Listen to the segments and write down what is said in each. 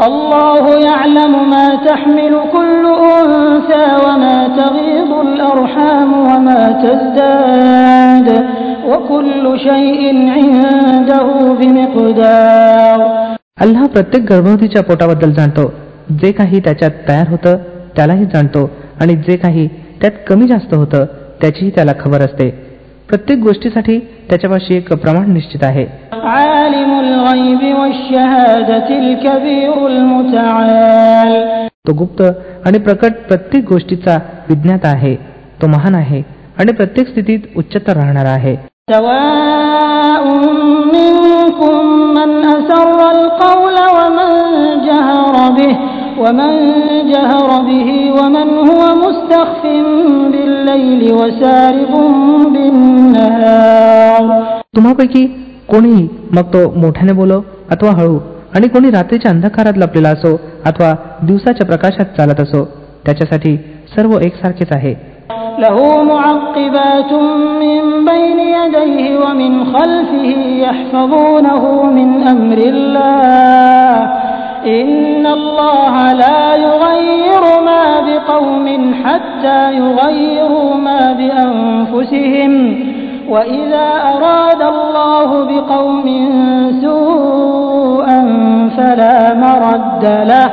الله يعلم ما تحمل كل أنثى وما تغيض الأرحام وما تزداد وكل شيء عنده بمقدار अल्लाह प्रत्येक गर्भवतीच्या पोटाबद्दल जाणतो जे काही त्याच्यात तयार होतं त्यालाही जाणतो आणि जे काही त्यात कमी जास्त होतं त्याचीही त्याला खबर असते प्रत्येक गोष्टीसाठी त्याच्यापाशी एक प्रमाण निश्चित आहे عالم الغيب والشهادة الكبير المتعال तो गुप्त आणि प्रकट प्रत्येक गोष्टीचा विज्ञाता आहे तो महान आहे आणि प्रत्येक स्थितीत उच्चतर राहणारा आहे سواء منكم من أسر القول ومن جهر به ومن جهر به ومن هو مستخف بالليل وسارب بالنهار तुम्हापैकी कोणीही मग तो मोठ्याने बोलो अथवा हळू आणि कोणी रात्रीच्या अंधकारात लपलेला असो अथवा दिवसाच्या प्रकाशात चालत असो त्याच्यासाठी सर्व एकसारखेच आहे له معقبات من بين يديه ومن خلفه يحفظونه من أمر الله إن الله لا يغير ما بقوم حتى يغيروا ما بأنفسهم وإذا أراد الله بقوم سوءا فلا مرد له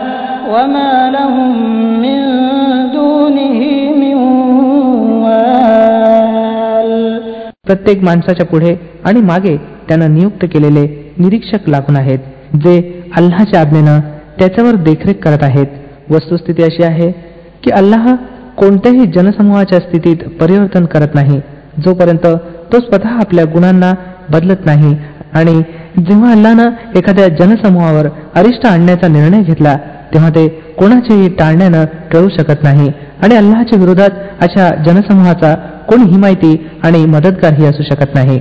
وما لهم من دونه من وال प्रत्येक माणसाच्या पुढे आणि मागे त्यानं नियुक्त केलेले निरीक्षक लागून आहेत जे अल्लाच्या आज्ञेनं त्याच्यावर देखरेख करत आहेत. वस्तुस्थिती अशी आहे की अल्लाह कोणत्याही जनसमूहाच्या स्थितीत परिवर्तन करत नाही. जोपर्यंत तो स्वतः आपल्या गुणांना बदलत नाही आणि जेव्हा अल्लानं एखाद्या जनसमूहावर अरिष्ट आणण्याचा निर्णय घेतला तेव्हा ते कोणाचेही टाळण्यानं टळू शकत नाही आणि अल्लाच्या विरोधात अशा जनसमूहाचा कोणी हिमायती आणि मदतगारही असू शकत नाही.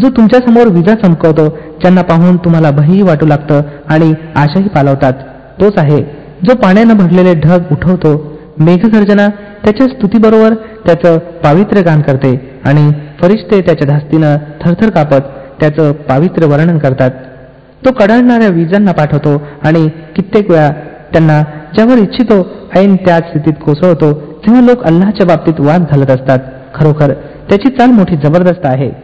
जो तुमच्यासमोर विजा चमकवतो ज्यांना पाहून तुम्हाला भयही वाटू लागतं आणि आशाही पालवतात तोच आहे. जो पाण्यानं भरलेले ढग उठवतो मेघगर्जना त्याच्या स्तुतीबरोबर त्याचं पावित्र्य गान करते आणि फरिश्ते त्याच्या धास्तीनं थरथर कापत त्याचं पावित्र्य वर्णन करतात. तो कडळणाऱ्या विजांना पाठवतो आणि कित्येक वेळा त्यांना ज्यावर इच्छितो ऐन त्याच स्थितीत कोसळतो तेव्हा लोक अल्लाच्या बाबतीत वाद घालत असतात. खरोखर त्याची चाल मोठी जबरदस्त आहे.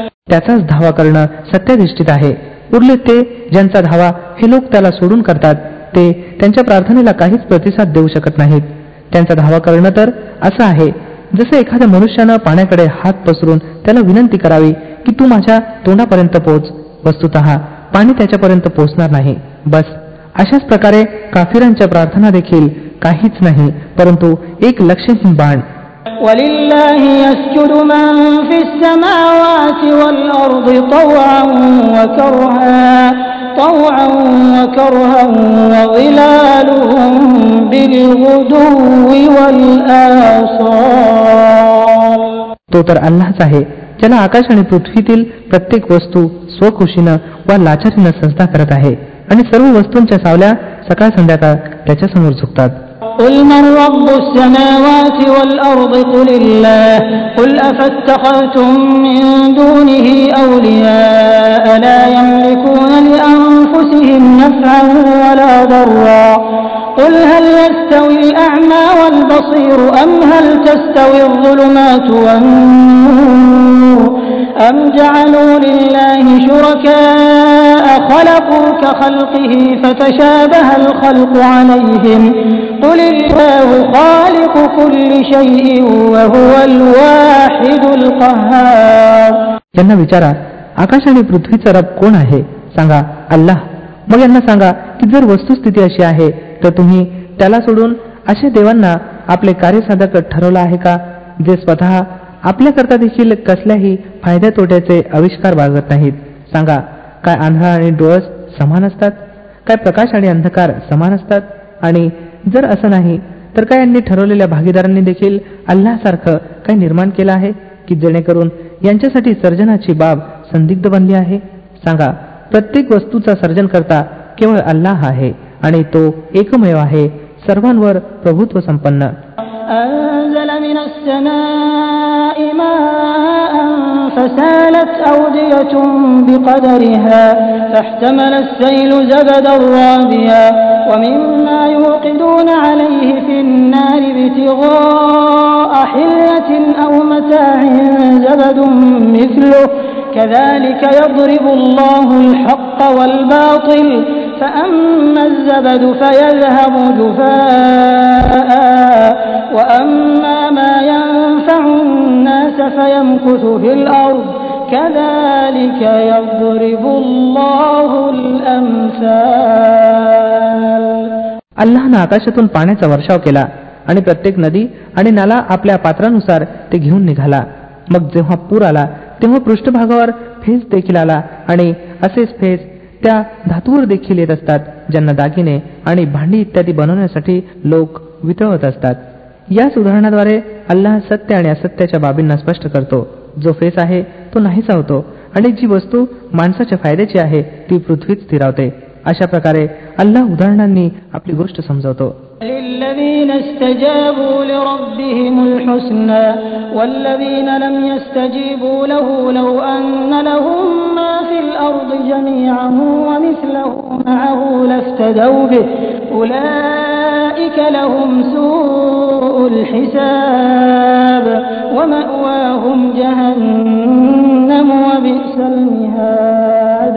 त्याचाच धावा करणं सत्याधिष्ठित आहे. उरले ते ज्यांचा धावा हे लोक त्याला सोडून करतात ते त्यांच्या प्रार्थनेला काहीच प्रतिसाद देऊ शकत नाहीत. त्यांचा धावा करणं तर असं आहे जसं एखाद्या मनुष्यानं पाण्याकडे हात पसरून त्याला विनंती करावी की तू माझ्या तोंडापर्यंत पोच. वस्तुत पाणी त्याच्यापर्यंत पोचणार नाही. बस. अशाच प्रकारे काफिरांच्या प्रार्थना देखील काहीच नाही परंतु एक लक्षहीन बाण ولله يسجد من في السماوات والأرض طوعا وكرها طوعا وكرها وظلالهم بالغدو والآصال तो तर अल्लाच आहे ज्याला आकाश आणि पृथ्वीतील प्रत्येक वस्तू स्वखुशीनं वा लाचारीनं संस्था करत आहे आणि सर्व वस्तूंच्या सावल्या सकाळ संध्याकाळ त्याच्यासमोर झुकतात قل من رب السماوات والأرض قل الله قل أفاتخذتم من دونه أولياء لا يملكون لأنفسهم نفعا ولا ضرا قل هل يستوي الأعمى والبصير أم هل تستوي الظلمات والنور أم جعلوا لله شركاء خلقوا كخلقه فتشابه الخلق عليهم قل الله خالق كل شيء وهو الواحد القهار त्यांना विचारा आकाश आणि पृथ्वीचा रब कोण आहे सांगा अल्लाह मग यांना सांगा की जर वस्तुस्थिती अशी आहे तर तुम्ही त्याला सोडून अशा देवांना आपले कार्यसाधक ठरवलं आहे का जे स्वतः आपल्याकरता देखील कसल्याही फायद्या तोट्याचे आविष्कार बाळगत नाहीत. सांगा काय आंधळा आणि डोळस समान असतात? काय प्रकाश आणि अंधकार समान असतात? आणि जर असं नाही तर काय यांनी ठरवलेल्या भागीदारांनी देखील अल्लासारखं काय निर्माण केलं आहे की जेणेकरून यांच्यासाठी सर्जनाची बाब संदिग्ध बनली आहे? सांगा प्रत्येक वस्तूचा सर्जन करता केवळ अल्लाह आहे आणि तो एकमेव आहे सर्वांवर प्रभुत्व संपन्न. من السماء ماء فسالت أودية بقدرها فاحتمل السيل زبدا رابيا ومما يوقدون عليه في النار ابتغاء حلية أو متاع زبد مثله كذلك يضرب الله الحق والباطل فأما الزبد فيذهب جفاء وأما ما ينفع الناس فيمكث في الأرض كذلك يضرب الله الأمثال अल्लाहनं आकाशातून पाण्याचा वर्षाव केला आणि प्रत्येक नदी आणि नाला आपल्या पात्रानुसार ते घेऊन निघाला मग जेव्हा पूर आला तेव्हा पृष्ठभागावर फेस देखील आला आणि असेच फेस त्या धातूवर देखील येत असतात ज्यांना दागिने आणि भांडी इत्यादी बनवण्यासाठी लोक वितळवत असतात याच उदाहरणाद्वारे अल्लाह सत्य आणि असत्याच्या बाबींना स्पष्ट करतो. जो फेस आहे तो नाहीसा होतो आणि जी वस्तू माणसाच्या फायद्याची आहे ती पृथ्वीत स्थिरावते. अशा प्रकारे अल्लाह उदाहरणांनी आपली गोष्ट समजवतो. للذين استجابوا لربهم الحسنى والذين لم يستجيبوا له لو أن لهم ما في الأرض جميعا ومثله معه لافتدوا به أولئك لهم سوء الحساب ومأواهم جهنم وبئس المهاد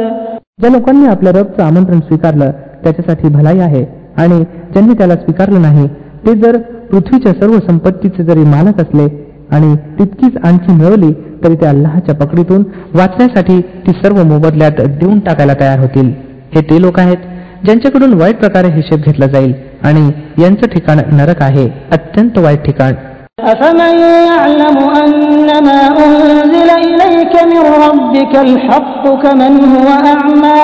ज्या लोकांनी आपल्या रबचं आमंत्रण स्वीकारलं त्याच्यासाठी भलाई आहे आणि ज्यांनी त्याला स्वीकारलं नाही ते जर पृथ्वीच्या सर्व संपत्तीचे जरी मालक असले आणि तितकीच आणखी मिळवली तरी ते अल्लाहच्या पकडीतून वाचण्यासाठी ती सर्व मोबदल्यात देऊन टाकायला तयार होतील हे ते लोक आहेत ज्यांच्याकडून वाईट प्रकारे हिशेब घेतला जाईल आणि यांचं ठिकाण नरक आहे अत्यंत वाईट ठिकाण أفمن يعلم أنما أنزل إليك من ربك الحق كمن هو أعمى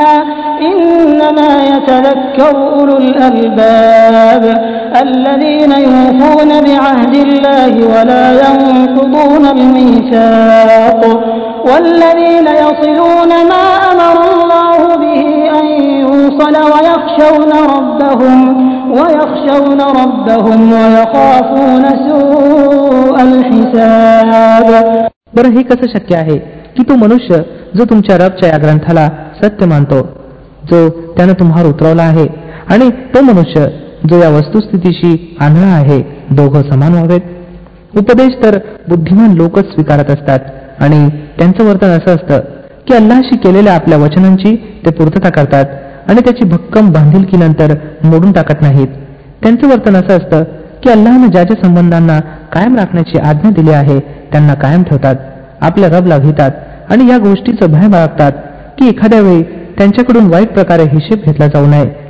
إنما يتذكر أولو الألباب الذين يوفون بعهد الله ولا ينقضون الميثاق والذين يصلون ما أمر الله به أن يوصل ويخشون ربهم ويخشون ربهم ويخافون سوء الحساب बरं हे कसं शक्य आहे की तो मनुष्य जो तुमच्या रबच्या या ग्रंथाला सत्य मानतो जो त्यानं तुम्हाला उतरवला आहे. आणि तो मनुष्य जो या वस्तुस्थितीशी आंधळा आहे दोघं समान व्हावेत. उपदेश तर बुद्धिमान लोकच स्वीकारत असतात. आणि त्यांचं वर्तन असं असतं की अल्लाशी केलेल्या आपल्या वचनांची ते पूर्तता करतात आणि त्याची भक्कम बांधिलकीनंतर मोडून टाकत नाहीत. त्यांचं वर्तन असं असतं की अल्लानं ज्या ज्या संबंधांना कायम राखण्याची आज्ञा दिली आहे त्यांना कायम ठेवतात आपल्या रबला घेतात आणि या गोष्टीचं भय बाळगतात की एखाद्या वेळी त्यांच्याकडून वाईट प्रकारे हिशेब घेतला जाऊ नये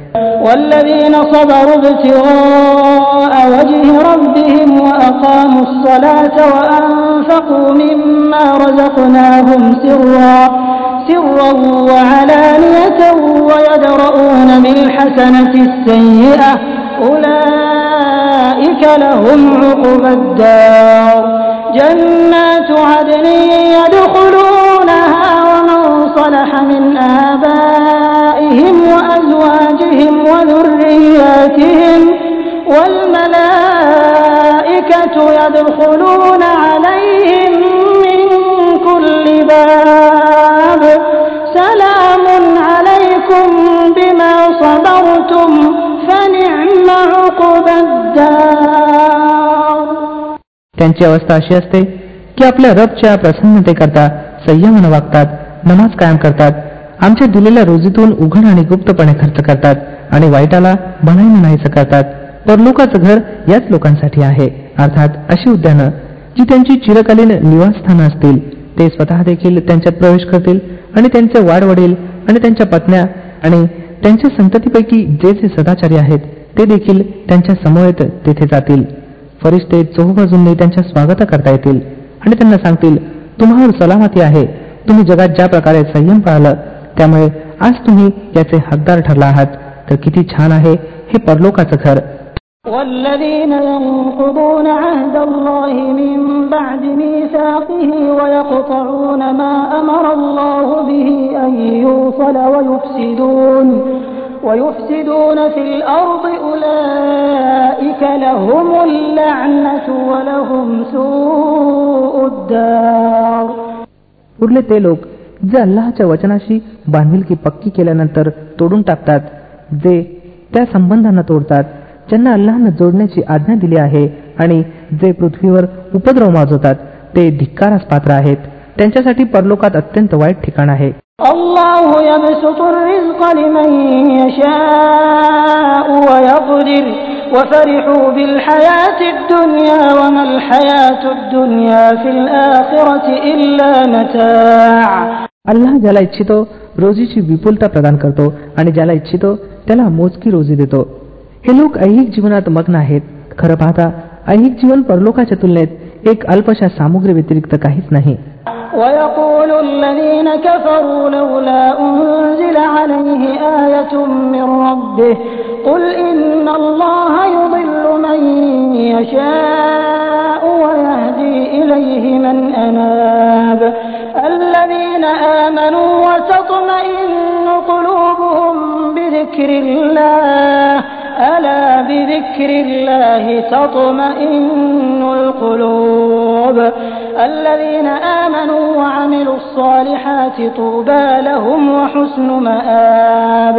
والذين صبروا ابتغاء وجه ربهم وأقاموا الصلاة وأنفقوا مما رزقناهم سرا سرا وعلانية ويدرؤون بالحسنة السيئة أولئك لهم عقبى الدار جنات عدن يدخلونها ومن صلح من آبائهم وأزواجهم وذرياتهم والملائكة يدخلون عليهم من كل باب سلام عليكم بما صبرتم فنعم عقبى الدار त्यांची अवस्था अशी असते की आपल्या रबच्या प्रसन्नतेकरता संयमानं वागतात नमाज कायम करतात आमच्या दिलेल्या रोजीतून उघड आणि गुप्तपणे खर्च करतात आणि वाईटाला बनाईनं नाहीसं करतात परलोकाचं घर याच लोकांसाठी आहे. अर्थात अशी उद्यानं जी त्यांची चिरकालीन निवासस्थानं असतील ते स्वतः देखील त्यांच्यात प्रवेश करतील आणि त्यांचे वाढवडील आणि त्यांच्या पत्न्या आणि त्यांच्या संततीपैकी जे जे सदाचारी आहेत ते देखील त्यांच्या समवेत तेथे जातील. फरिश्ते चोहबाजूंनी त्यांच्या स्वागत करता येतील आणि त्यांना सांगतील तुम्हावर सलामती आहे. तुम्ही जगात ज्या प्रकारे संयम पाळलं त्यामुळे आज तुम्ही याचे हकदार ठरला आहात. तर किती छान आहे हे परलोकाचं घर والذين ينقضون عهد الله من بعد ميثاقه ويقطعون ما أمر الله به أن يوصل ويفسدون ويفسدون في الأرض أولئك لهم اللعنة ولهم سوء الدار उरले ते लोक जे अल्लाच्या वचनाशी बांधिलकी पक्की केल्यानंतर तोडून टाकतात जे त्या संबंधांना तोडतात ज्यांना अल्लाहनं जोडण्याची आज्ञा दिली आहे आणि जे पृथ्वीवर उपद्रव माजवतात ते धिक्कारास पात्र आहेत त्यांच्यासाठी परलोकात अत्यंत वाईट ठिकाण आहे الله يبسط الرزق لمن يشاء ويقدر وفرحوا بالحياة الدنيا وما الحياة الدنيا في الآخرة إلا متاع अल्लाह ज्याला इच्छितो रोजीची विपुलता प्रदान करतो आणि ज्याला इच्छितो त्याला मोजकी रोजी देतो हे लोक ऐहिक जीवनात मग्न आहेत खरं पाहता ऐहिक जीवन परलोकाच्या तुलनेत एक अल्पशा सामुग्री व्यतिरिक्त काहीच नाही ويقول الذين كفروا لولا أنزل عليه آية من ربه قل إن الله يضل من يشاء ويهدي إليه من أناب الذين آمنوا وتطمئن قلوبهم بذكر الله ألا بذكر الله تطمئن القلوب الذين آمنوا وعملوا الصالحات طوبى لهم وحسن مآب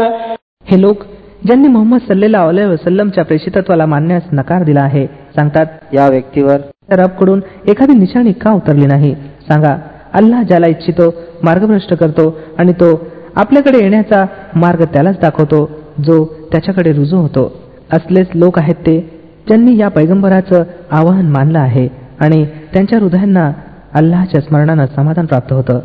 हे लोक ज्यांनी मोहम्मद सल्लेला अलैहि वसल्लमच्या प्रेषितत्वाला मानण्यास नकार दिला आहे सांगतात या व्यक्तीवर रबकडून एखादी निशाणी का उतरली नाही सांगा अल्लाह ज्याला इच्छितो मार्गभ्रष्ट करतो आणि तो आपल्याकडे येण्याचा मार्ग त्यालाच दाखवतो जो त्याच्याकडे रुजू होतो. असलेच लोक आहेत ते ज्यांनी या पैगंबराचं आवाहन मानलं आहे आणि त्यांच्या हृदयांना अल्लाच्या स्मरणानं समाधान प्राप्त होतं.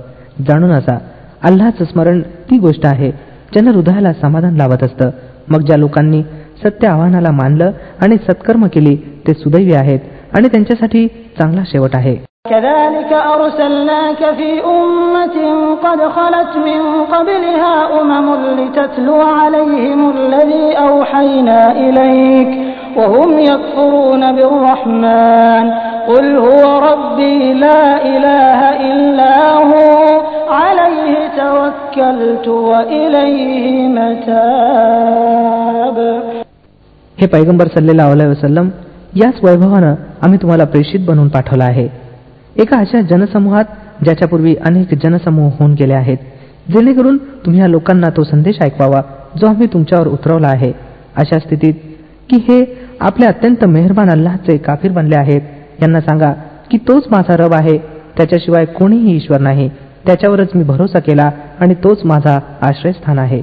जाणून असा अल्लाचं स्मरण ती गोष्ट आहे ज्यांना हृदयाला समाधान लावत असतं. मग ज्या लोकांनी सत्य आव्हानाला मानलं आणि सत्कर्म केली ते सुदैवी आहेत आणि त्यांच्यासाठी चांगला शेवट आहे. كذلك أرسلناك في أمة قد خلت من قبلها أمم لتتلو عليهم الذي أوحينا إليك وهم يكفرون بالرحمن قل هو ربي لا إله إلا هو عليه توكلت وإليه متاب हे पैगंबर सल्लेला अलैहि वसल्लम याच वैभवानं आम्ही तुम्हाला प्रेषित बनवून पाठवला आहे एका अशा जनसमूहात ज्याच्यापूर्वी अनेक जनसमूह होऊन गेले आहेत जेणेकरून तुम्ही या लोकांना तो संदेश ऐकवावा जो आम्ही तुमच्यावर उतरवला आहे. अशा स्थितीत की हे आपल्या अत्यंत मेहरबान अल्लाहचे काफीर बनले आहेत. यांना सांगा की तोच माझा रब आहे त्याच्याशिवाय कोणीही ईश्वर नाही त्याच्यावरच मी भरोसा केला आणि तोच माझा आश्रयस्थान आहे.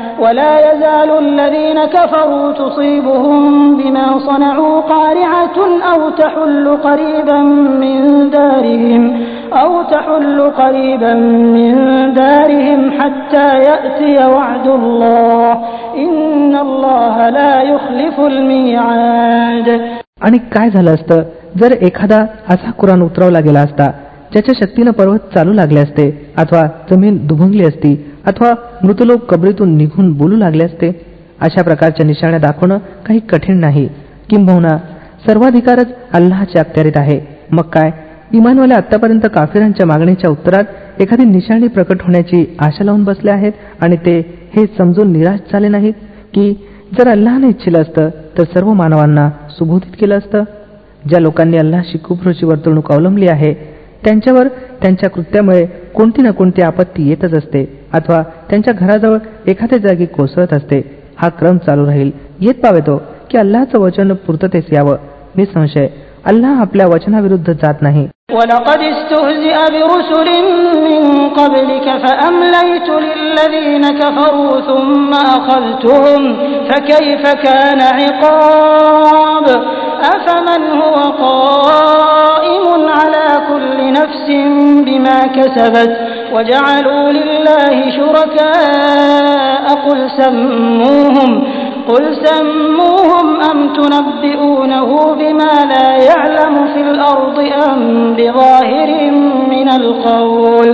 ولا يزال الذين كفروا تصيبهم بما صنعوا قارعة أو تحل قريبا من دارهم أو تحل قريبا من دارهم حتى يأتي وعد الله إن الله لا يخلف الميعاد आणि काय झालं असतं जर एखादा असा कुराण उतरवला गेला असता ज्याच्या शक्तीनं पर्वत चालू लागले असते अथवा जमीन दुभंगली असती अथवा मृतलोक कबरीतून निघून बोलू लागले असते अशा प्रकारच्या निशाण्या दाखवणं काही कठीण नाही. किंबहुना सर्वाधिकारच अल्लाच्या अखत्यारीत आहे. मग काय? इमानवाले आतापर्यंत काफिरांच्या मागणीच्या उत्तरात एखादी निशाणी प्रकट होण्याची आशा लावून बसले आहेत आणि ते हे समजून निराश झाले नाहीत की जर अल्लाने इच्छिलं असतं तर सर्व मानवांना सुबोधित केलं असतं. ज्या लोकांनी अल्लाशी कुफृची वर्तणूक अवलंबली आहे त्यांच्यावर त्यांच्या कृत्यामुळे कोणती ना कोणती आपत्ती येतच असते. अथवा त्यांच्या घराजवळ एखाद्या जागी कोसळत असते हा क्रम चालू राहील. येत पावेतो हो, की अल्लाचं वचन पूर्ततेस यावं. निसंशय अल्लाह आपल्या वचनाविरुद्ध जात नाही. ولقد استهزئ برسل من قبلك فأمليت للذين كفروا ثم أخذتهم فكيف كان عقاب أفمن هو قائم على كل نفس بما كسبت وجعلوا لله شركاء قل سموهم قل سموهم أم تنبئونه بما لا يعلم في الأرض أم بظاهر من القول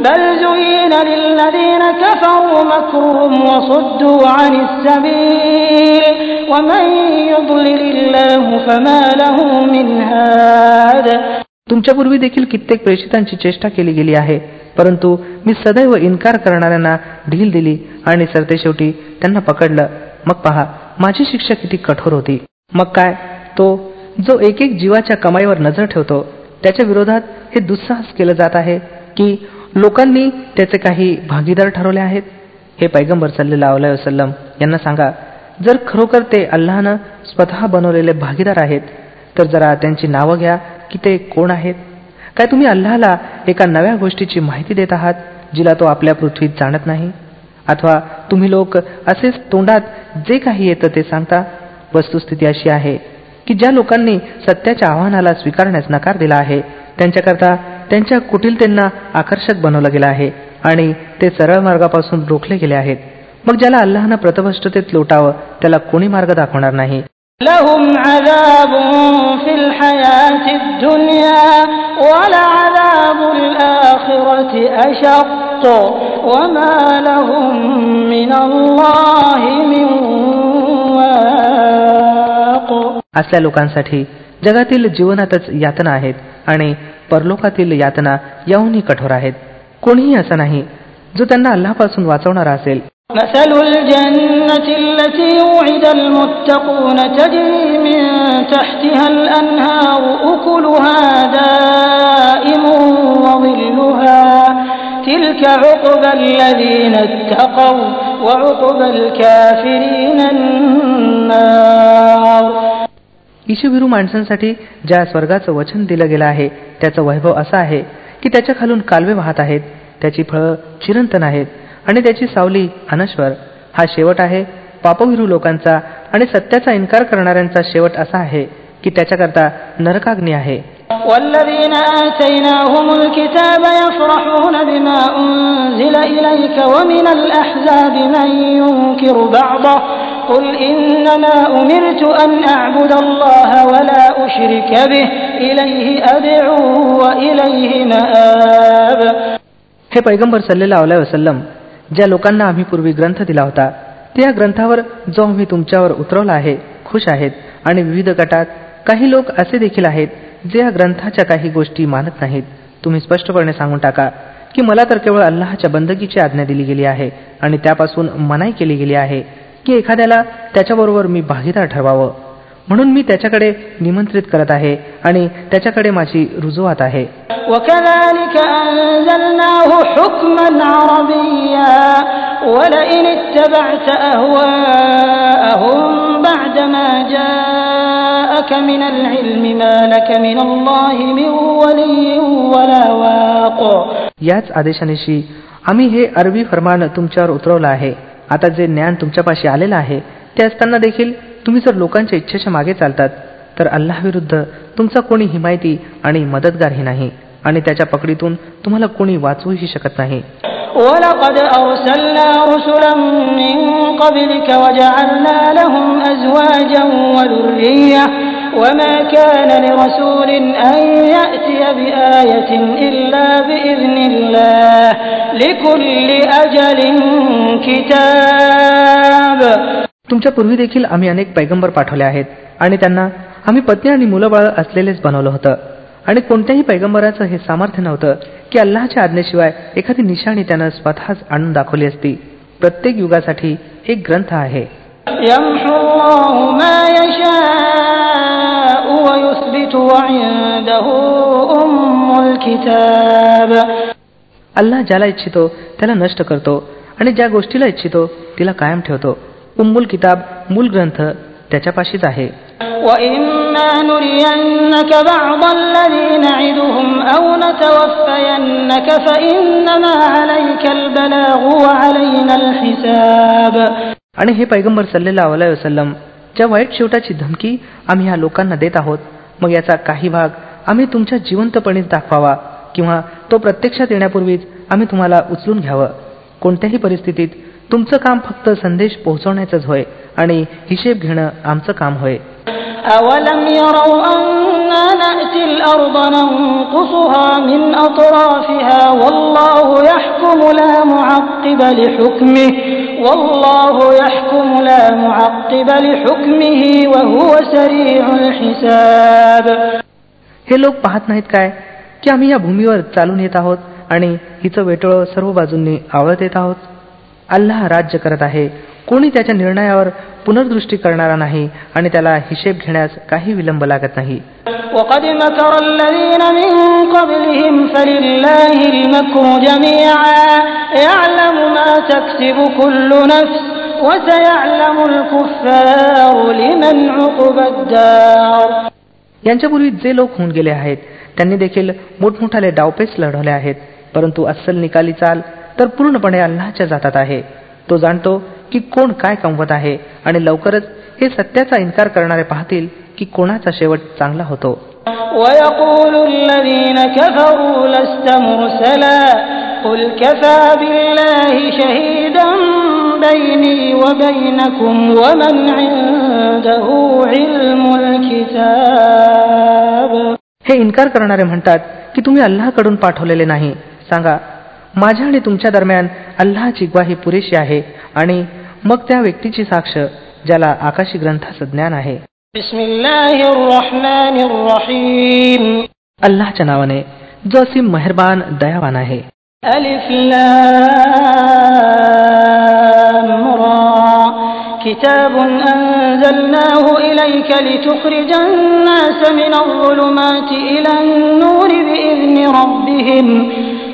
بل زين للذين كفروا مكرهم وصدوا عن السبيل ومن يضلل الله فما له من هاد तुमच्यापूर्वी देखील कित्येक प्रेषितांची चेष्टा केली गेली आहे परंतु मी सदैव इन्कार करणाऱ्यांना ढील दिली आणि सरतेशेवटी त्यांना पकडलं. मग पहा माझी शिक्षा किती कठोर होती. मग काय? तो जो एक एक जीवाच्या कमाईवर नजर ठेवतो त्याच्या विरोधात हे दुस्साहस केलं जात आहे की लोकांनी त्याचे काही भागीदार ठरवले आहेत? हे पैगंबर सल्लेला वसलम यांना सांगा जर खरोखर ते अल्लानं स्वतः बनवलेले भागीदार आहेत तर जरा त्यांची नावं घ्या की ते कोण आहेत? काय तुम्ही अल्लाला एका नव्या गोष्टीची माहिती देत आहात जिला तो आपल्या पृथ्वीत जाणत नाही? अथवा तुम्ही लोक असेच तोंडात जे काही येतं ते सांगता? वस्तुस्थिती अशी आहे की ज्या लोकांनी सत्याच्या आव्हानाला स्वीकारण्यास नकार दिला आहे त्यांच्याकरता त्यांच्या कुटिलतेंना आकर्षक बनवलं गेलं आहे आणि ते सरळ मार्गापासून रोखले गेले आहेत. मग ज्याला अल्लानं प्रतभष्टतेत लोटावं त्याला कोणी मार्ग दाखवणार नाही. الحياة الدنيا ولعذاب الآخرة أشق وما لهم من الله من واق असल्या लोकांसाठी जगातील जीवनातच यातना आहेत आणि परलोकातील यातना याहूनही कठोर आहेत कोणीही असं नाही जो त्यांना अल्लापासून वाचवणारा असेल مثل الجنة التي وعد المتقون تجري من تحتها الأنهار أكلها دائم وظلها تلك عقبى الذين اتقوا وعقبى الكافرين النار ईशुभिरू माणसांसाठी ज्या स्वर्गाचं वचन दिलं गेलं आहे त्याचं वैभव असं आहे की त्याच्या खालून कालवे वाहत आहेत त्याची फळं चिरंतन आहेत आणि त्याची सावली अनश्वर हा शेवट आहे पापविरू लोकांचा आणि सत्याचा इन्कार करणाऱ्यांचा शेवट असा आहे की त्याच्याकरता नरकाग्नी आहे والذين آتيناهم الكتاب يفرحون بما أنزل إليك ومن الأحزاب من ينكر بعضه قل إنما أمرت أن أعبد الله ولا أشرك به إليه أدعو وإليه مآب हे पैगंबर सल्लेला वसलम ज्या लोकांना आम्ही पूर्वी ग्रंथ दिला होता त्या ग्रंथावर जो आम्ही तुमच्यावर उतरवला आहे खुश आहेत आणि विविध गटात काही लोक असे देखील आहेत जे या ग्रंथाच्या काही गोष्टी मानत नाहीत. तुम्ही स्पष्टपणे सांगून टाका की मला तर केवळ अल्लाहच्या बंदकीची आज्ञा दिली गेली आहे आणि त्यापासून मनाई केली गेली आहे की एखाद्याला त्याच्याबरोबर मी भागीदार ठरवावं. म्हणून मी त्याच्याकडे निमंत्रित करत आहे आणि त्याच्याकडे माझी रुजवात आहे. याच आदेशानिशी आम्ही हे अरबी फरमान तुमच्यावर उतरवलं आहे. आता जे ज्ञान तुमच्यापाशी आलेलं आहे ते असताना देखील तुम्ही जर लोकांच्या इच्छेच्या मागे चालतात तर अल्लाविरुद्ध तुमचा कोणी हिमायती आणि मदतगारही नाही आणि त्याच्या पकडीतून तुम्हाला कोणी वाचवूही शकत नाही ولقد أرسلنا رسلا من قبلك وجعلنا لهم أزواجا وذرية وما كان لرسول أن يأتي بآية إلا بإذن الله لكل أجل كتاب तुमच्या पूर्वी देखील आम्ही अनेक पैगंबर पाठवले आहेत आणि त्यांना आम्ही पत्नी आणि मुलंबाळ असलेलेच बनवलं होतं. आणि कोणत्याही पैगंबराचं हे सामर्थ्य नव्हतं की अल्लाच्या आज्ञेशिवाय एखादी निशाणी त्यानं स्वतःच आणून दाखवली असती. प्रत्येक युगासाठी एक ग्रंथ आहे. अल्लाह ज्याला इच्छितो त्याला नष्ट करतो आणि ज्या गोष्टीला इच्छितो तिला कायम ठेवतो. उम्मुल किताब मूल ग्रंथ त्याच्यापाशीच आहे. आणि हे पैगंबर सल्लेला अलाय वसलम ज्या वाईट शेवटाची धमकी आम्ही ह्या लोकांना देत आहोत मग याचा काही भाग आम्ही तुमच्या जिवंतपणीच दाखवावा किंवा तो प्रत्यक्षात येण्यापूर्वीच आम्ही तुम्हाला उचलून घ्यावं. कोणत्याही परिस्थितीत तुमचं काम फक्त संदेश पोहोचवण्याचंच होय आणि हिशेब घेणं आमचं काम होय أولم يروا أنا نأتي الأرض ننقصها من أطرافها والله يحكم لا معقب لحكمه والله يحكم لا معقب لحكمه وهو سريع الحساب हे लोक पाहत नाहीत काय की आम्ही या भूमीवर चालून येत आहोत आणि हिचं वेटोळं सर्व बाजूंनी आवळत येत आहोत अल्लाह राज्य करत आहे. कोणी त्याच्या निर्णयावर पुनर्दृष्टी करणारा नाही आणि त्याला हिशेब घेण्यास काही विलंब लागत नाही. यांच्यापूर्वी जे लोक होऊन गेले आहेत त्यांनी देखील मोठमोठाले डावपेच लढवले आहेत. परंतु अस्सल निकाली चाल तर पूर्णपणे अल्लाच्या जातात आहे. तो जाणतो की कोण काय कमवत आहे आणि लवकरच हे सत्याचा इन्कार करणारे पाहतील की कोणाचा शेवट चांगला होतो. हे इन्कार करणारे म्हणतात की तुम्ही अल्लाहकडून पाठवलेले नाही. सांगा माझ्या आणि तुमच्या दरम्यान अल्लाची ग्वाही पुरेशी आहे आणि मग त्या व्यक्तीची साक्ष ज्याला आकाशी ग्रंथाचं ज्ञान आहे بسم الله الرحمن الرحيم अल्लाच्या नावाने जो असीम मेहरबान दयावान आहे ألف لام را كتاب أنزلناه إليك لتخرج الناس من الظلمات إلى النور بإذن ربهم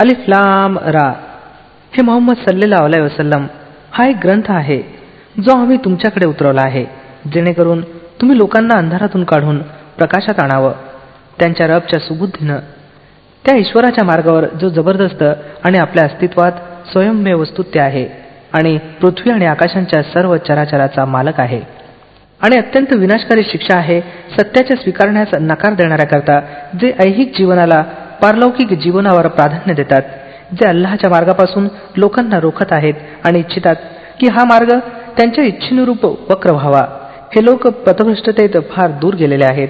अलिफ लाम रा. हे मोहम्मद सल्लेला अलाय वसलम हा एक ग्रंथ आहे जो आम्ही तुमच्याकडे उतरवला आहे जेणेकरून तुम्ही लोकांना अंधारातून काढून प्रकाशात आणावं. त्यांच्या रबच्या सुबुद्धीनं. त्या ईश्वराच्या मार्गावर जो जबरदस्त आणि आपल्या अस्तित्वात स्वयंमेव वस्तुत्य आहे आणि पृथ्वी आणि आकाशांच्या सर्व चराचराचा मालक आहे. आणि अत्यंत विनाशकारी शिक्षा आहे सत्याच्या स्वीकारण्यास नकार देणाऱ्याकरता जे ऐहिक जीवनाला पारलौकिक जीवनावर प्राधान्य देतात जे अल्लाच्या मार्गापासून लोकांना रोखत आहेत आणि इच्छितात की हा मार्ग त्यांच्या इच्छेनुरूप वक्र व्हावा. हे लोक पथभ्रष्टतेत फार दूर गेलेले आहेत.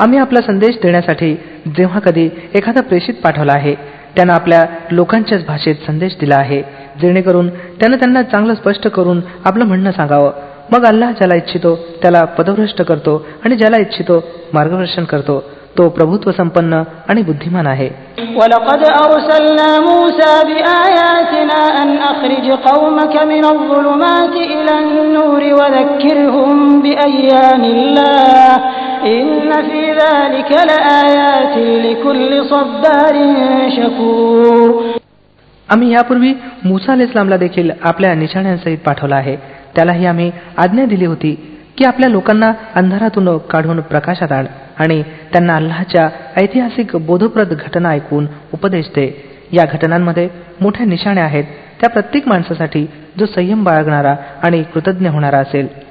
وما أرسلنا من رسول إلا بلسان قومه ليبين لهم فيضل الله من يشاء ويهدي من يشاء وهو العزيز الحكيم आम्ही आपला संदेश देण्यासाठी जेव्हा कधी एखादा प्रेषित पाठवला आहे त्यानं आपल्या लोकांच्याच भाषेत संदेश दिला आहे जेणेकरून त्यानं त्यांना चांगलं स्पष्ट करून आपलं म्हणणं सांगावं मग अल्लाह ज्याला इच्छितो त्याला पदभ्रष्ट करतो आणि ज्याला इच्छितो मार्गदर्शन करतो तो प्रभुत्व संपन्न आणि बुद्धिमान आहे ولقد أرسلنا موسى بآياتنا أن أخرج قومك من الظلمات إلى النور وذكرهم بأيام الله إن في ذلك لآيات لكل صبار شكور आम्ही यापूर्वी मुसा अल इस्लामला देखील आपल्या निशाण्यांसहित पाठवला आहे त्यालाही आम्ही आज्ञा दिली होती की आपल्या लोकांना अंधारातून काढून प्रकाशात आण आणि त्यांना अल्लाच्या ऐतिहासिक बोधप्रद घटना ऐकून उपदेश दे या घटनांमध्ये मोठ्या निशाण्या आहेत त्या प्रत्येक माणसासाठी जो संयम बाळगणारा आणि कृतज्ञ होणारा असेल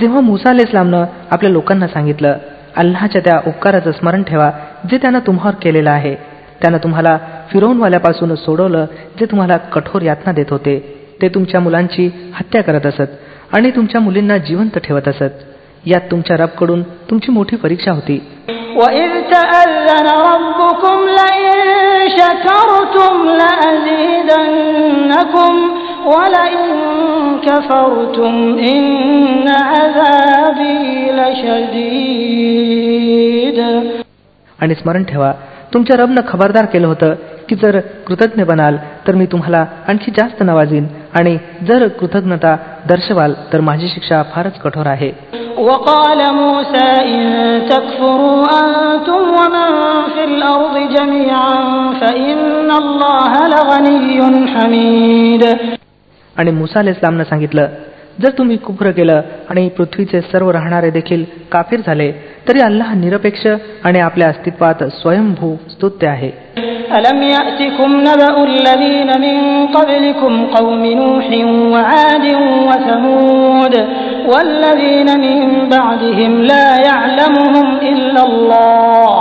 जेव्हा मुसा अल इस्लामनं आपल्या लोकांना सांगितलं अल्लाच्या त्या उपकाराचं स्मरण ठेवा जे त्यानं तुम्हावर केलेलं आहे त्यानं तुम्हाला फिरवूनवाल्यापासून सोडवलं जे तुम्हाला कठोर यातना देत होते ते तुमच्या मुलांची हत्या करत असत आणि तुमच्या मुलींना जिवंत ठेवत असत यात तुमच्या रबकडून तुमची मोठी परीक्षा होती وإذ تأذن ربكم لئن شكرتم لأزيدنكم ولئن كفرتم إن عذابي لشديد आणि स्मरण ठेवा तुमच्या रबनं खबरदार केलं होतं की जर कृतज्ञ बनाल तर मी तुम्हाला आणखी जास्त नवाजीन आणि जर कृतज्ञता दर्शवाल तर माझी शिक्षा फारच कठोर आहे وقال موسى إن تكفروا أنتم ومن في الأرض جميعا فإن الله لغني حميد आणि मुसा अल इस्लामनं सांगितलं जर तुम्ही कुफ्र केलं आणि पृथ्वीचे सर्व राहणारे देखील काफीर झाले तरी अल्लाह निरपेक्ष आणि आपल्या अस्तित्वात स्वयंभू स्तुत्य आहे ألم يأتكم نبأ الذين من قبلكم قوم نوح وعاد وثمود والذين من بعدهم لا يعلمهم إلا الله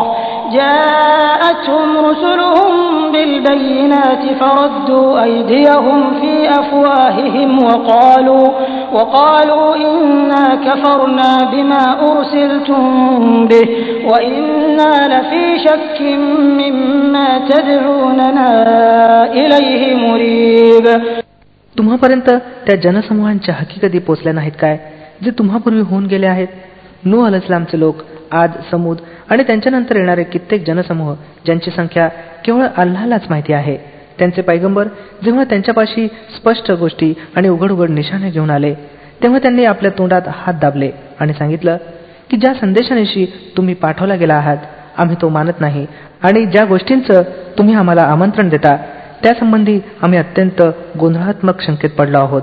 جاءتهم رسلهم بالبينات فردوا أيديهم في أفواههم وقالوا وقالوا إنا كفرنا بما أرسلتم به وإنا لفي شك مما تدعوننا إليه مريب तुम्हापर्यंत त्या जनसमूहांच्या हकीकती पोचल्या नाहीत काय जे तुम्हापूर्वी होऊन गेले आहेत नू अल इस्लामचे लोक आद समूद आणि त्यांच्यानंतर येणारे कित्येक जनसमूह ज्यांची संख्या केवळ अल्लालाच माहिती आहे. त्यांचे पैगंबर जेव्हा त्यांच्यापाशी स्पष्ट गोष्टी आणि उघड उघड निशाणे घेऊन आले तेव्हा त्यांनी आपल्या तोंडात हात दाबले आणि सांगितलं की ज्या संदेशानिशी तुम्ही पाठवला गेला आहात आम्ही तो मानत नाही आणि ज्या गोष्टींचं तुम्ही आम्हाला आमंत्रण देता त्यासंबंधी आम्ही अत्यंत गोंधळात्मक शंकेत पडलो आहोत.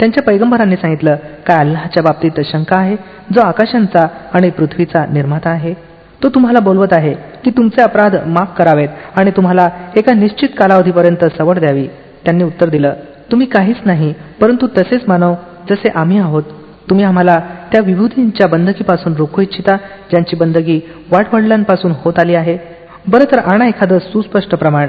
त्यांच्या पैगंबरांनी सांगितलं काय अल्लाच्या बाबतीत शंका आहे? जो आकाशांचा आणि पृथ्वीचा निर्माता आहे तो तुम्हाला बोलवत आहे की तुमचे अपराध माफ करावेत आणि तुम्हाला एका निश्चित कालावधीपर्यंत सवड द्यावी. त्यांनी उत्तर दिलं तुम्ही काहीच नाही परंतु तसेच मानव जसे आम्ही आहोत तुम्ही आम्हाला त्या विभूतींच्या बंदकीपासून रोखू इच्छिता ज्यांची बंदगी वाटवडिलांपासून होत आली आहे. बरं तर आणा एखादं सुस्पष्ट प्रमाण.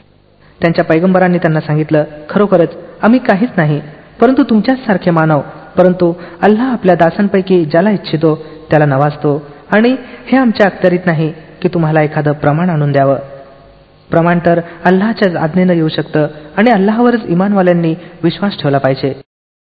त्यांच्या पैगंबरांनी त्यांना सांगितलं खरोखरच आम्ही काहीच नाही परंतु तुमच्याच सारखे मानव परंतु अल्लाह आपल्या दासांपैकी ज्याला इच्छितो त्याला नवाजतो. आणि हे आमच्या अखत्यारीत नाही की तुम्हाला एखादं प्रमाण आणून द्यावं. प्रमाण तर अल्लाच्या आज्ञेनं येऊ शकतं आणि अल्लाहवरच इमानवाल्यांनी विश्वास ठेवला पाहिजे.